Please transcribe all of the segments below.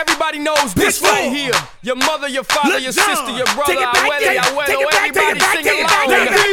Everybody knows this, right here. Your mother, your father, Look your down. sister, your brother, our wedding, our wedding. Everybody singing along?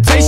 最。